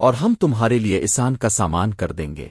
اور ہم تمہارے لیے اسان کا سامان کر دیں گے۔